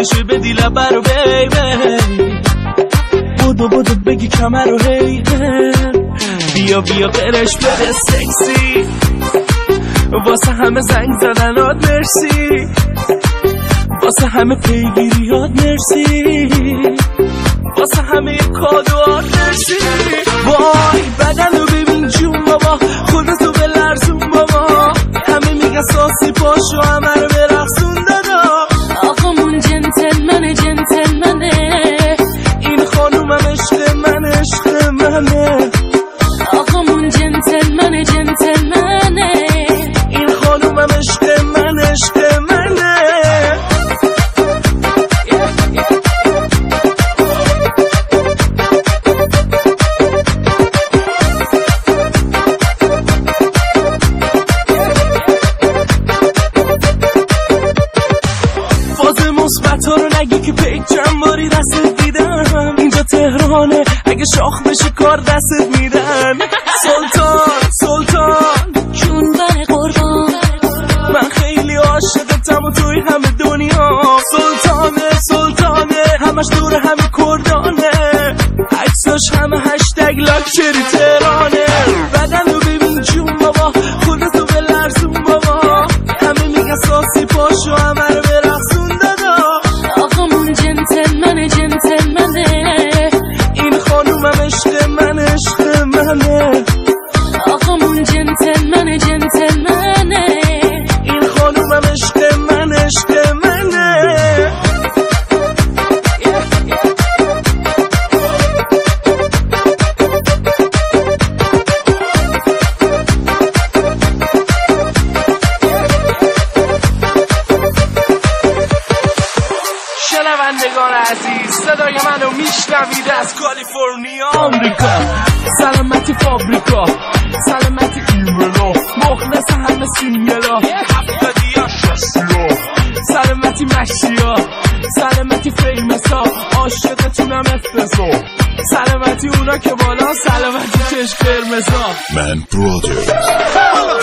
بشه به دیل برو بیبی. بودو بودو بگی کمر رو هی بیا بیا برش بده سکسی. واسه همه زنگ زدنات مرسی. واسه همه پیگیریات مرسی. واسه همه کادوات مرسی. عشق منه آقامون جنتلمنه جنتلمنه. این خانومم عشق من عشق منه. فاز مثبت رو نگی که پیک چند باری دیدم تهرانه اگه شاخ بشه کار دستت میدن. سلطان سلطان. جون بر قربان. من خیلی عاشقتم و توی همه دنیا. سلطانه سلطانه. همش دور همه کردانه. عکساش همه هشتگ لاکچری تهرانه. شنوندگان عزیز صدای منو میشنوید از کالیفرنیا. آمریکا سلامتی فابریکا سلامتی ایملا مخلص همه سینگلا هفتادی یا شستیا سلامتی مشیا سلامتی فیمسا عاشقتونم افتضا سلامتی اونا که بالا سلامتی چشم قرمزا. Man Brothers.